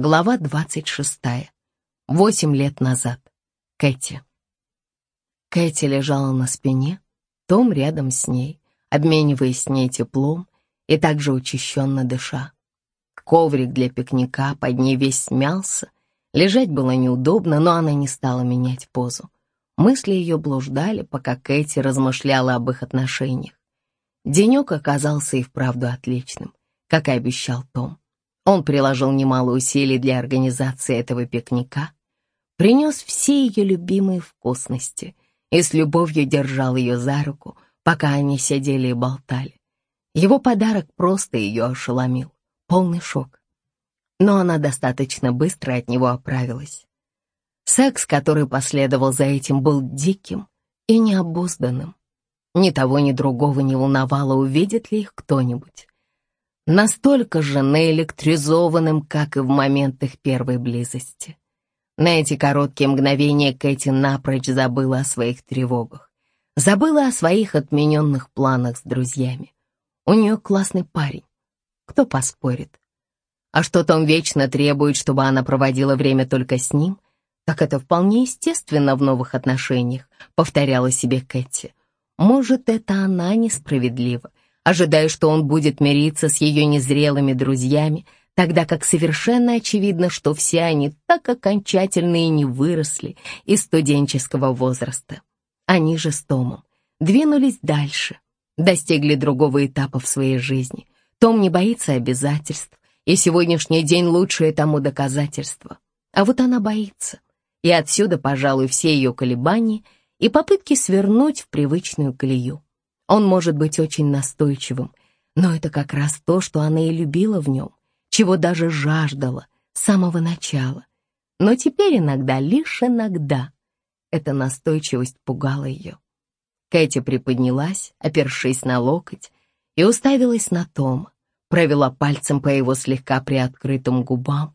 Глава 26. Восемь лет назад. Кэти. Кэти лежала на спине, Том рядом с ней, обмениваясь с ней теплом и также учащенно дыша. Коврик для пикника под ней весь смялся, лежать было неудобно, но она не стала менять позу. Мысли ее блуждали, пока Кэти размышляла об их отношениях. Денек оказался и вправду отличным, как и обещал Том. Он приложил немало усилий для организации этого пикника, принес все ее любимые вкусности и с любовью держал ее за руку, пока они сидели и болтали. Его подарок просто ее ошеломил, полный шок. Но она достаточно быстро от него оправилась. Секс, который последовал за этим, был диким и необузданным. Ни того, ни другого не волновало, увидит ли их кто-нибудь настолько же наэлектризованным, как и в момент их первой близости. На эти короткие мгновения Кэти напрочь забыла о своих тревогах, забыла о своих отмененных планах с друзьями. У нее классный парень, кто поспорит? А что Том вечно требует, чтобы она проводила время только с ним, так это вполне естественно в новых отношениях, повторяла себе Кэти. Может, это она несправедлива, ожидая, что он будет мириться с ее незрелыми друзьями, тогда как совершенно очевидно, что все они так окончательно и не выросли из студенческого возраста. Они же с Томом двинулись дальше, достигли другого этапа в своей жизни. Том не боится обязательств, и сегодняшний день лучшее тому доказательство. А вот она боится, и отсюда, пожалуй, все ее колебания и попытки свернуть в привычную колею. Он может быть очень настойчивым, но это как раз то, что она и любила в нем, чего даже жаждала с самого начала. Но теперь иногда, лишь иногда, эта настойчивость пугала ее. Кэти приподнялась, опершись на локоть, и уставилась на Тома, провела пальцем по его слегка приоткрытым губам.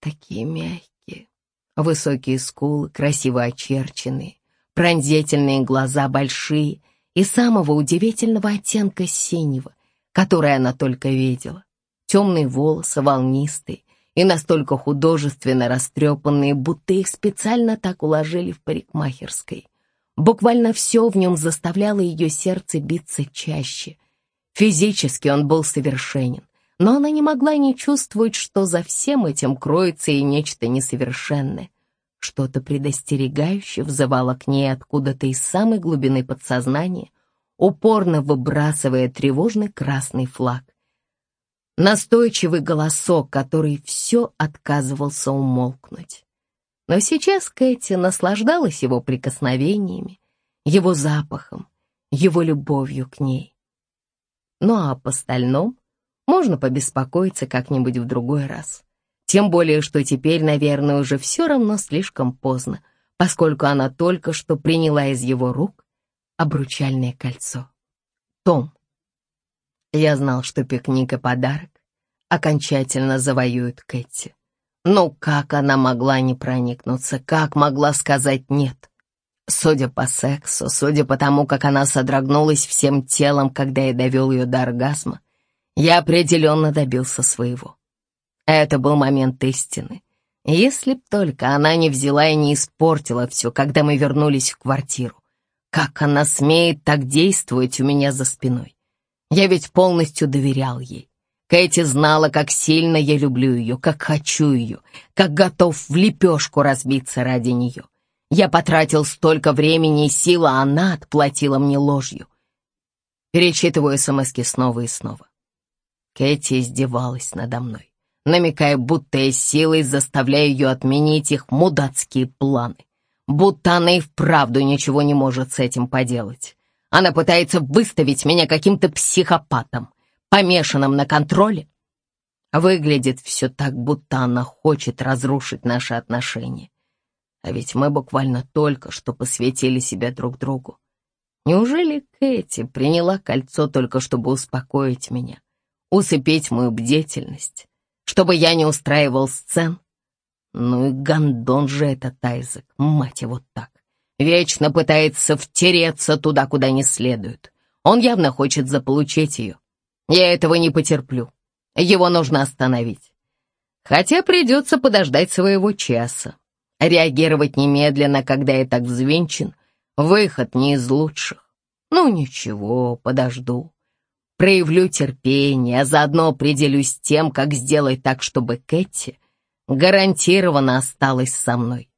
Такие мягкие, высокие скулы, красиво очерченные, пронзительные глаза большие и самого удивительного оттенка синего, который она только видела. Темные волосы, волнистые и настолько художественно растрепанные, будто их специально так уложили в парикмахерской. Буквально все в нем заставляло ее сердце биться чаще. Физически он был совершенен, но она не могла не чувствовать, что за всем этим кроется и нечто несовершенное. Что-то предостерегающее взывало к ней откуда-то из самой глубины подсознания, упорно выбрасывая тревожный красный флаг. Настойчивый голосок, который все отказывался умолкнуть. Но сейчас Кэти наслаждалась его прикосновениями, его запахом, его любовью к ней. Ну а об остальном можно побеспокоиться как-нибудь в другой раз. Тем более, что теперь, наверное, уже все равно слишком поздно, поскольку она только что приняла из его рук обручальное кольцо. Том. Я знал, что пикник и подарок окончательно завоюют Кэти. Но как она могла не проникнуться, как могла сказать «нет»? Судя по сексу, судя по тому, как она содрогнулась всем телом, когда я довел ее до оргазма, я определенно добился своего. Это был момент истины. Если б только она не взяла и не испортила все, когда мы вернулись в квартиру. Как она смеет так действовать у меня за спиной? Я ведь полностью доверял ей. Кэти знала, как сильно я люблю ее, как хочу ее, как готов в лепешку разбиться ради нее. Я потратил столько времени и сил, а она отплатила мне ложью. Перечитываю смски снова и снова. Кэти издевалась надо мной намекая, будто я силой заставляю ее отменить их мудацкие планы. Будто она и вправду ничего не может с этим поделать. Она пытается выставить меня каким-то психопатом, помешанным на контроле. Выглядит все так, будто она хочет разрушить наши отношения. А ведь мы буквально только что посвятили себя друг другу. Неужели Кэти приняла кольцо только чтобы успокоить меня, усыпить мою бдительность? Чтобы я не устраивал сцен. Ну и гондон же этот Айзек, мать его так. Вечно пытается втереться туда, куда не следует. Он явно хочет заполучить ее. Я этого не потерплю. Его нужно остановить. Хотя придется подождать своего часа. Реагировать немедленно, когда я так взвинчен, выход не из лучших. Ну ничего, подожду. Проявлю терпение, а заодно определюсь тем, как сделать так, чтобы Кэти гарантированно осталась со мной.